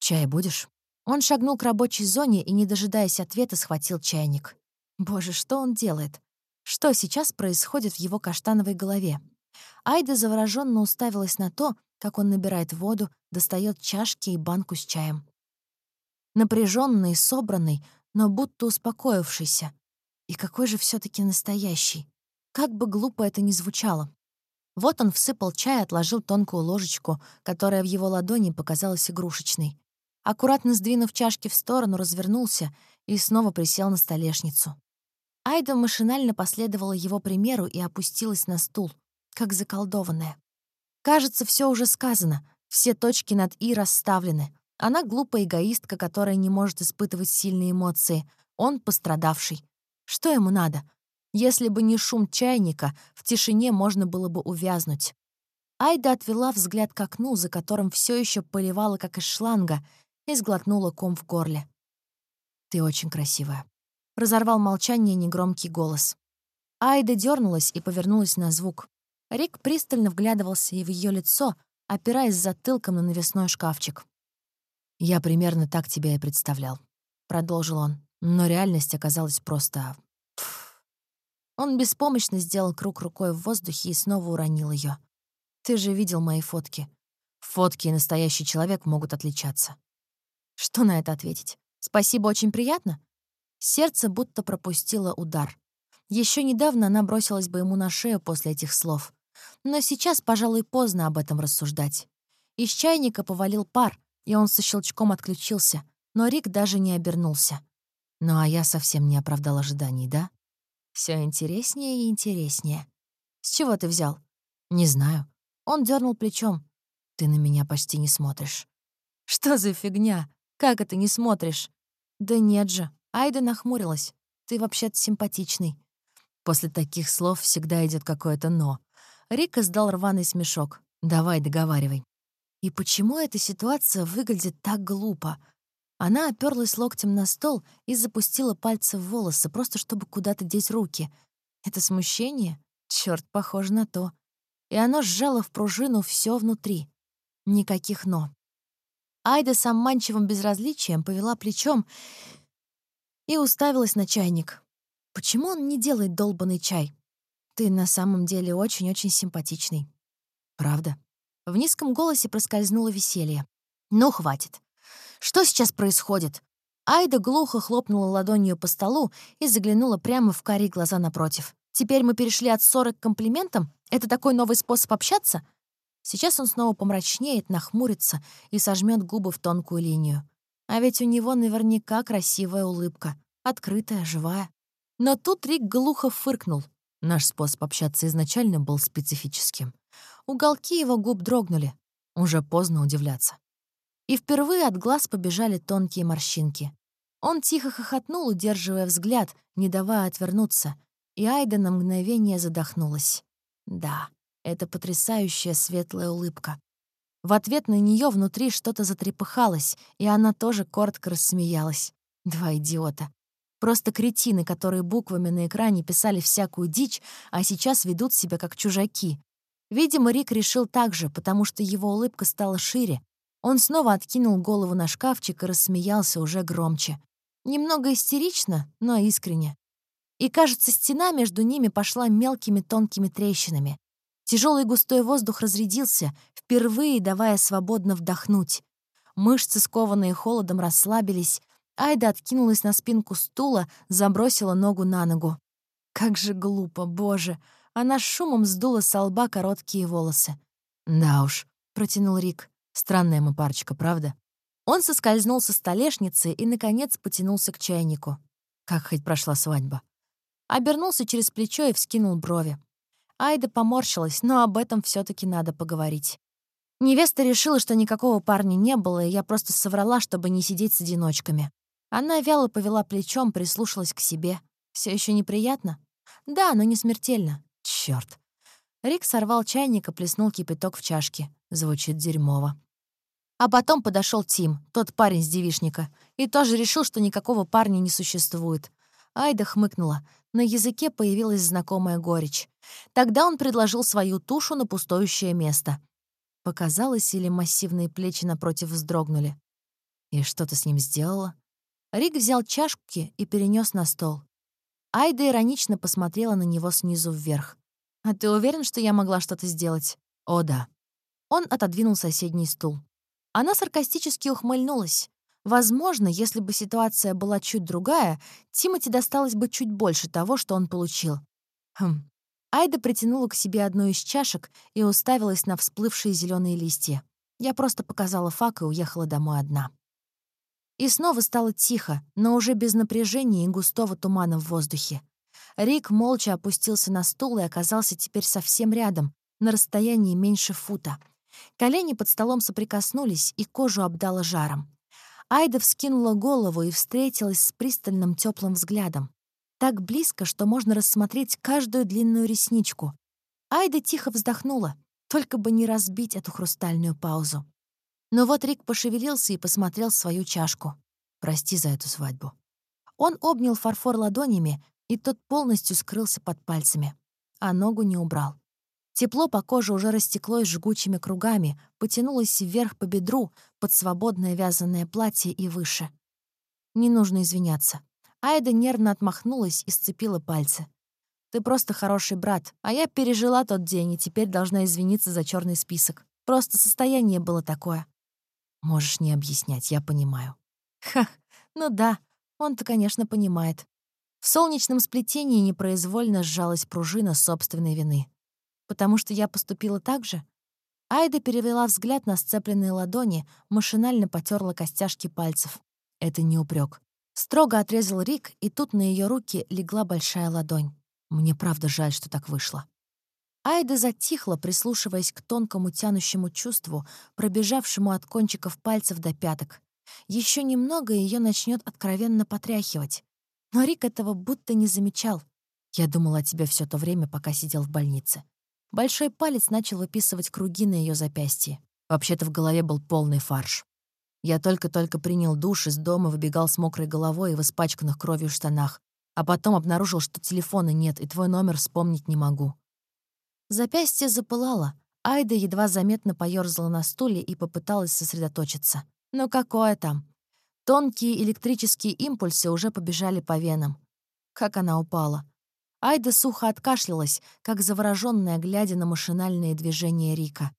«Чай будешь?» Он шагнул к рабочей зоне и, не дожидаясь ответа, схватил чайник. Боже, что он делает? Что сейчас происходит в его каштановой голове? Айда завороженно уставилась на то, как он набирает воду, достает чашки и банку с чаем. Напряженный, собранный, но будто успокоившийся. И какой же все таки настоящий. Как бы глупо это ни звучало. Вот он всыпал чай и отложил тонкую ложечку, которая в его ладони показалась игрушечной. Аккуратно сдвинув чашки в сторону, развернулся и снова присел на столешницу. Айда машинально последовала его примеру и опустилась на стул, как заколдованная. Кажется, все уже сказано, все точки над «и» расставлены. Она глупая эгоистка, которая не может испытывать сильные эмоции. Он пострадавший. Что ему надо? Если бы не шум чайника, в тишине можно было бы увязнуть. Айда отвела взгляд к окну, за которым все еще поливала, как из шланга, и сглотнула ком в горле. «Ты очень красивая», — разорвал молчание негромкий голос. Айда дернулась и повернулась на звук. Рик пристально вглядывался и в ее лицо, опираясь затылком на навесной шкафчик. «Я примерно так тебя и представлял», — продолжил он. Но реальность оказалась просто... Пфф. Он беспомощно сделал круг рукой в воздухе и снова уронил ее. «Ты же видел мои фотки. Фотки и настоящий человек могут отличаться. Что на это ответить? Спасибо, очень приятно? Сердце будто пропустило удар. Еще недавно она бросилась бы ему на шею после этих слов. Но сейчас, пожалуй, поздно об этом рассуждать. Из чайника повалил пар, и он со щелчком отключился, но Рик даже не обернулся. Ну а я совсем не оправдал ожиданий, да? Все интереснее и интереснее. С чего ты взял? Не знаю. Он дернул плечом. Ты на меня почти не смотришь. Что за фигня? Как это не смотришь?» «Да нет же». Айда нахмурилась. «Ты вообще-то симпатичный». После таких слов всегда идет какое-то «но». Рика сдал рваный смешок. «Давай, договаривай». И почему эта ситуация выглядит так глупо? Она оперлась локтем на стол и запустила пальцы в волосы, просто чтобы куда-то деть руки. Это смущение? Черт, похоже на то. И оно сжало в пружину все внутри. Никаких «но». Айда с обманчивым безразличием повела плечом и уставилась на чайник. «Почему он не делает долбанный чай? Ты на самом деле очень-очень симпатичный». «Правда?» В низком голосе проскользнуло веселье. «Ну, хватит. Что сейчас происходит?» Айда глухо хлопнула ладонью по столу и заглянула прямо в карие глаза напротив. «Теперь мы перешли от ссоры к комплиментам? Это такой новый способ общаться? Сейчас он снова помрачнеет, нахмурится и сожмет губы в тонкую линию. А ведь у него наверняка красивая улыбка, открытая, живая. Но тут Рик глухо фыркнул. Наш способ общаться изначально был специфическим. Уголки его губ дрогнули. Уже поздно удивляться. И впервые от глаз побежали тонкие морщинки. Он тихо хохотнул, удерживая взгляд, не давая отвернуться, и Айда на мгновение задохнулась. Да, это потрясающая светлая улыбка. В ответ на нее внутри что-то затрепыхалось, и она тоже коротко рассмеялась. Два идиота. Просто кретины, которые буквами на экране писали всякую дичь, а сейчас ведут себя как чужаки. Видимо, Рик решил так же, потому что его улыбка стала шире. Он снова откинул голову на шкафчик и рассмеялся уже громче. Немного истерично, но искренне. И, кажется, стена между ними пошла мелкими тонкими трещинами. Тяжелый густой воздух разрядился, впервые давая свободно вдохнуть. Мышцы, скованные холодом, расслабились. Айда откинулась на спинку стула, забросила ногу на ногу. Как же глупо, боже! Она шумом сдула с лба короткие волосы. «Да уж», — протянул Рик. «Странная мы парочка, правда?» Он соскользнул со столешницы и, наконец, потянулся к чайнику. Как хоть прошла свадьба. Обернулся через плечо и вскинул брови. Айда поморщилась, но об этом все таки надо поговорить. Невеста решила, что никакого парня не было, и я просто соврала, чтобы не сидеть с одиночками. Она вяло повела плечом, прислушалась к себе. Все еще неприятно? Да, но не смертельно. Черт. Рик сорвал чайник и плеснул кипяток в чашке. Звучит дерьмово. А потом подошел Тим, тот парень с девишника, и тоже решил, что никакого парня не существует. Айда хмыкнула. На языке появилась знакомая горечь. Тогда он предложил свою тушу на пустующее место. Показалось, или массивные плечи напротив вздрогнули. И что ты с ним сделала? Рик взял чашки и перенес на стол. Айда иронично посмотрела на него снизу вверх. «А ты уверен, что я могла что-то сделать?» «О, да». Он отодвинул соседний стул. Она саркастически ухмыльнулась. Возможно, если бы ситуация была чуть другая, Тимати досталось бы чуть больше того, что он получил. Хм, Айда притянула к себе одну из чашек и уставилась на всплывшие зеленые листья. Я просто показала фак и уехала домой одна. И снова стало тихо, но уже без напряжения и густого тумана в воздухе. Рик молча опустился на стул и оказался теперь совсем рядом, на расстоянии меньше фута. Колени под столом соприкоснулись, и кожу обдало жаром. Айда вскинула голову и встретилась с пристальным теплым взглядом. Так близко, что можно рассмотреть каждую длинную ресничку. Айда тихо вздохнула, только бы не разбить эту хрустальную паузу. Но вот Рик пошевелился и посмотрел свою чашку. «Прости за эту свадьбу». Он обнял фарфор ладонями, и тот полностью скрылся под пальцами, а ногу не убрал. Тепло по коже уже растеклось жгучими кругами, потянулось вверх по бедру, под свободное вязаное платье и выше. Не нужно извиняться. Айда нервно отмахнулась и сцепила пальцы. «Ты просто хороший брат, а я пережила тот день и теперь должна извиниться за черный список. Просто состояние было такое». «Можешь не объяснять, я понимаю». «Ха, ну да, он-то, конечно, понимает». В солнечном сплетении непроизвольно сжалась пружина собственной вины. «Потому что я поступила так же?» Айда перевела взгляд на сцепленные ладони, машинально потерла костяшки пальцев. Это не упрек. Строго отрезал Рик, и тут на ее руки легла большая ладонь. Мне правда жаль, что так вышло. Айда затихла, прислушиваясь к тонкому тянущему чувству, пробежавшему от кончиков пальцев до пяток. Еще немного, ее начнет откровенно потряхивать. Но Рик этого будто не замечал. Я думала о тебе все то время, пока сидел в больнице. Большой палец начал выписывать круги на ее запястье. Вообще-то в голове был полный фарш. Я только-только принял душ из дома, выбегал с мокрой головой и в испачканных кровью штанах, а потом обнаружил, что телефона нет, и твой номер вспомнить не могу. Запястье запылало. Айда едва заметно поёрзала на стуле и попыталась сосредоточиться. Но какое там? Тонкие электрические импульсы уже побежали по венам. Как она упала. Айда сухо откашлялась, как заворожённая, глядя на машинальные движения Рика.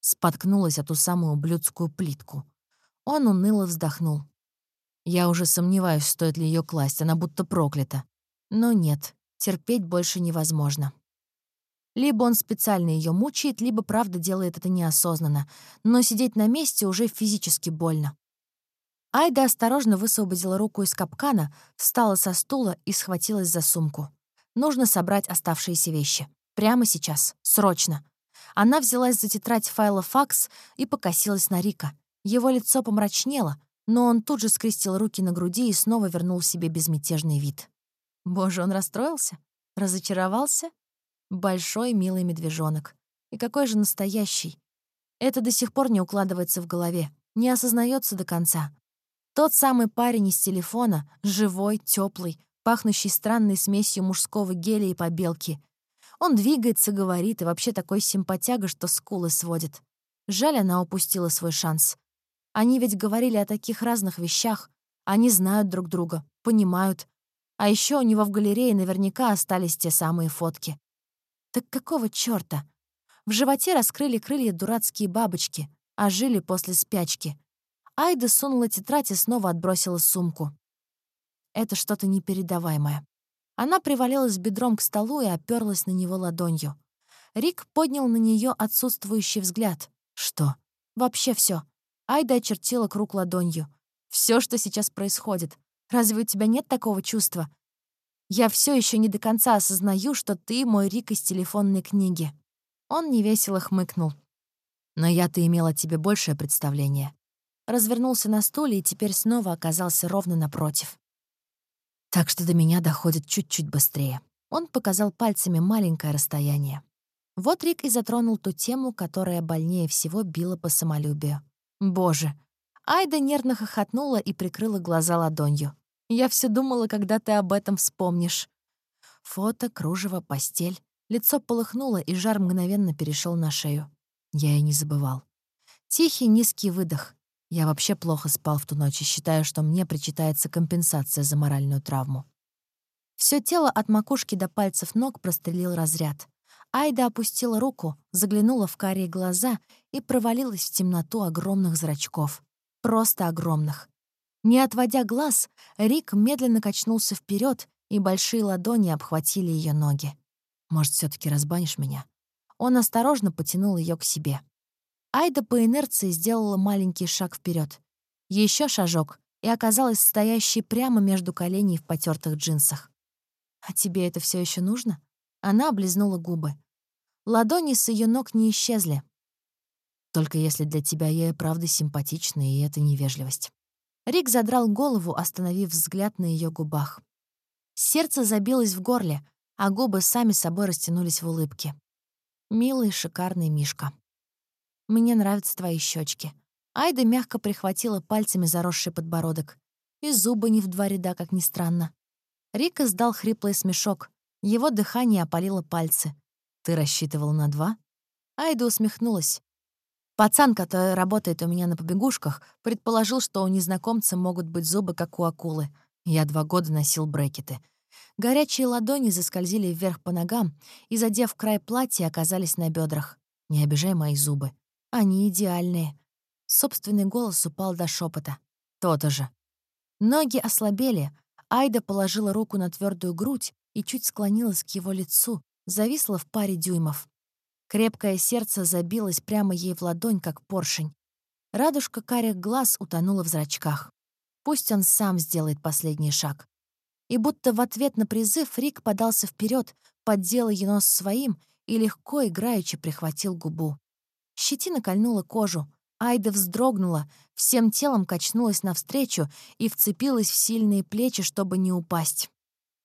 Споткнулась о ту самую ублюдскую плитку. Он уныло вздохнул. Я уже сомневаюсь, стоит ли ее класть, она будто проклята. Но нет, терпеть больше невозможно. Либо он специально ее мучает, либо правда делает это неосознанно, но сидеть на месте уже физически больно. Айда осторожно высвободила руку из капкана, встала со стула и схватилась за сумку. Нужно собрать оставшиеся вещи. Прямо сейчас. Срочно. Она взялась за тетрадь файла факс и покосилась на Рика. Его лицо помрачнело, но он тут же скрестил руки на груди и снова вернул себе безмятежный вид. Боже, он расстроился? Разочаровался? Большой милый медвежонок. И какой же настоящий. Это до сих пор не укладывается в голове, не осознается до конца. Тот самый парень из телефона, живой, теплый, пахнущий странной смесью мужского геля и побелки. Он двигается, говорит, и вообще такой симпатяга, что скулы сводит. Жаль, она упустила свой шанс. Они ведь говорили о таких разных вещах. Они знают друг друга, понимают. А еще у него в галерее наверняка остались те самые фотки. Так какого чёрта? В животе раскрыли крылья дурацкие бабочки, а жили после спячки. Айда сунула тетрадь и снова отбросила сумку. Это что-то непередаваемое. Она привалилась бедром к столу и оперлась на него ладонью. Рик поднял на нее отсутствующий взгляд. Что? Вообще все. Айда очертила круг ладонью. Все, что сейчас происходит. Разве у тебя нет такого чувства? Я все еще не до конца осознаю, что ты мой Рик из телефонной книги. Он невесело хмыкнул. Но я-то имела тебе большее представление. Развернулся на стуле и теперь снова оказался ровно напротив. Так что до меня доходит чуть-чуть быстрее. Он показал пальцами маленькое расстояние. Вот Рик и затронул ту тему, которая больнее всего била по самолюбию. Боже. Айда нервно хохотнула и прикрыла глаза ладонью. Я все думала, когда ты об этом вспомнишь. Фото, кружево, постель. Лицо полыхнуло, и жар мгновенно перешел на шею. Я и не забывал. Тихий низкий выдох. Я вообще плохо спал в ту ночь и считаю, что мне причитается компенсация за моральную травму. Все тело от макушки до пальцев ног прострелил разряд. Айда опустила руку, заглянула в карие глаза и провалилась в темноту огромных зрачков. Просто огромных. Не отводя глаз, Рик медленно качнулся вперед, и большие ладони обхватили ее ноги. Может, все таки разбанишь меня?» Он осторожно потянул ее к себе. Айда по инерции сделала маленький шаг вперед. Еще шажок, и оказалась стоящей прямо между коленей в потертых джинсах. «А тебе это все еще нужно?» Она облизнула губы. Ладони с ее ног не исчезли. «Только если для тебя я и правда симпатична, и это невежливость». Рик задрал голову, остановив взгляд на ее губах. Сердце забилось в горле, а губы сами собой растянулись в улыбке. «Милый, шикарный Мишка. Мне нравятся твои щечки. Айда мягко прихватила пальцами заросший подбородок. И зубы не в два ряда, как ни странно. Рик издал хриплый смешок. Его дыхание опалило пальцы. «Ты рассчитывал на два?» Айда усмехнулась. Пацан, который работает у меня на побегушках, предположил, что у незнакомца могут быть зубы, как у акулы. Я два года носил брекеты. Горячие ладони заскользили вверх по ногам и, задев край платья, оказались на бедрах. Не обижай мои зубы. Они идеальные. Собственный голос упал до шепота. То-то же. Ноги ослабели. Айда положила руку на твердую грудь и чуть склонилась к его лицу, зависла в паре дюймов. Крепкое сердце забилось прямо ей в ладонь, как поршень. Радужка карих глаз утонула в зрачках. Пусть он сам сделает последний шаг. И будто в ответ на призыв Рик подался вперед, поддел ее нос своим и легко играючи прихватил губу. Щетина кольнула кожу, Айда вздрогнула, всем телом качнулась навстречу и вцепилась в сильные плечи, чтобы не упасть.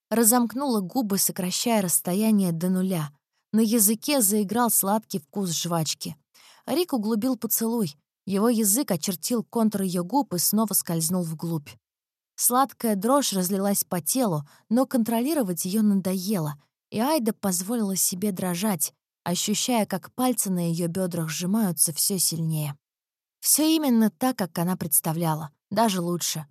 Разомкнула губы, сокращая расстояние до нуля. На языке заиграл сладкий вкус жвачки. Рик углубил поцелуй. Его язык очертил контур ее губ и снова скользнул вглубь. Сладкая дрожь разлилась по телу, но контролировать ее надоело, и Айда позволила себе дрожать, ощущая, как пальцы на ее бедрах сжимаются все сильнее. Все именно так, как она представляла, даже лучше.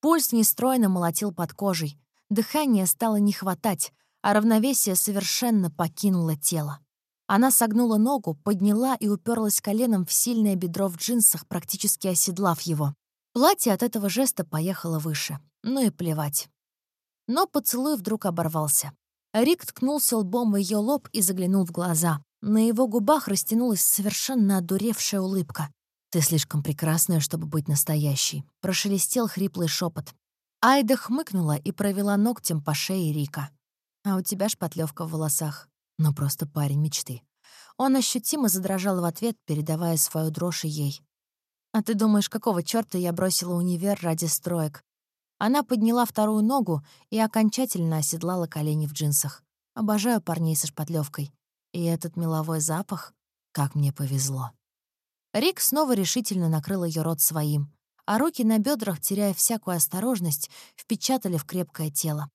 Пульс нестройно молотил под кожей, дыхание стало не хватать, а равновесие совершенно покинуло тело. Она согнула ногу, подняла и уперлась коленом в сильное бедро в джинсах, практически оседлав его. Платье от этого жеста поехало выше. Ну и плевать. Но поцелуй вдруг оборвался. Рик ткнулся лбом в ее лоб и заглянул в глаза. На его губах растянулась совершенно одуревшая улыбка. «Ты слишком прекрасная, чтобы быть настоящей», — прошелестел хриплый шепот. Айда хмыкнула и провела ногтем по шее Рика. «А у тебя шпатлевка в волосах. Ну, просто парень мечты». Он ощутимо задрожал в ответ, передавая свою дрожь ей. «А ты думаешь, какого чёрта я бросила универ ради строек?» Она подняла вторую ногу и окончательно оседлала колени в джинсах. Обожаю парней со шпатлевкой. И этот меловой запах, как мне повезло. Рик снова решительно накрыл ее рот своим, а руки на бедрах, теряя всякую осторожность, впечатали в крепкое тело.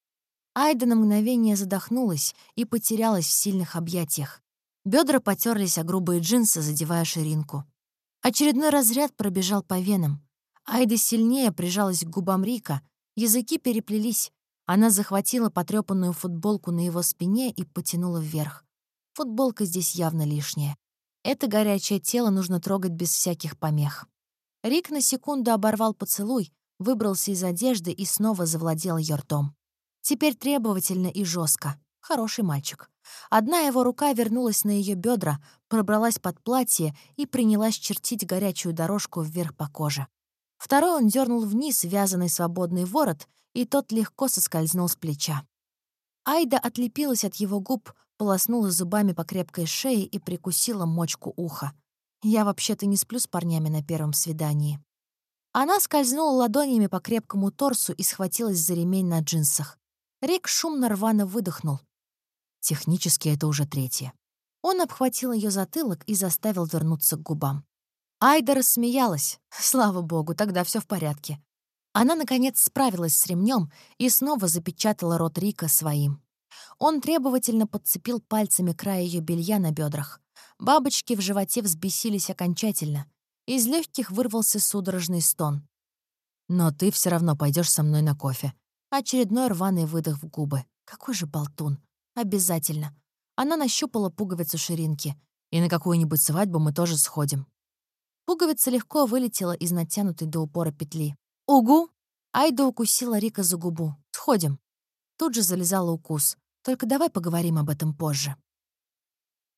Айда на мгновение задохнулась и потерялась в сильных объятиях. Бедра потерлись о грубые джинсы, задевая ширинку. Очередной разряд пробежал по венам. Айда сильнее прижалась к губам Рика, языки переплелись. Она захватила потрёпанную футболку на его спине и потянула вверх. Футболка здесь явно лишняя. Это горячее тело нужно трогать без всяких помех. Рик на секунду оборвал поцелуй, выбрался из одежды и снова завладел ее ртом. Теперь требовательно и жестко. Хороший мальчик. Одна его рука вернулась на ее бедра, пробралась под платье и принялась чертить горячую дорожку вверх по коже. Второй он дернул вниз вязаный свободный ворот, и тот легко соскользнул с плеча. Айда отлепилась от его губ, полоснула зубами по крепкой шее и прикусила мочку уха. Я вообще-то не сплю с парнями на первом свидании. Она скользнула ладонями по крепкому торсу и схватилась за ремень на джинсах. Рик шумно рвано выдохнул. Технически это уже третье. Он обхватил ее затылок и заставил вернуться к губам. Айда рассмеялась. Слава богу, тогда все в порядке. Она, наконец, справилась с ремнем и снова запечатала рот Рика своим. Он требовательно подцепил пальцами край ее белья на бедрах. Бабочки в животе взбесились окончательно. Из легких вырвался судорожный стон. «Но ты все равно пойдешь со мной на кофе». Очередной рваный выдох в губы. Какой же болтун. Обязательно. Она нащупала пуговицу ширинки. И на какую-нибудь свадьбу мы тоже сходим. Пуговица легко вылетела из натянутой до упора петли. «Угу!» Айда укусила Рика за губу. «Сходим». Тут же залезала укус. Только давай поговорим об этом позже.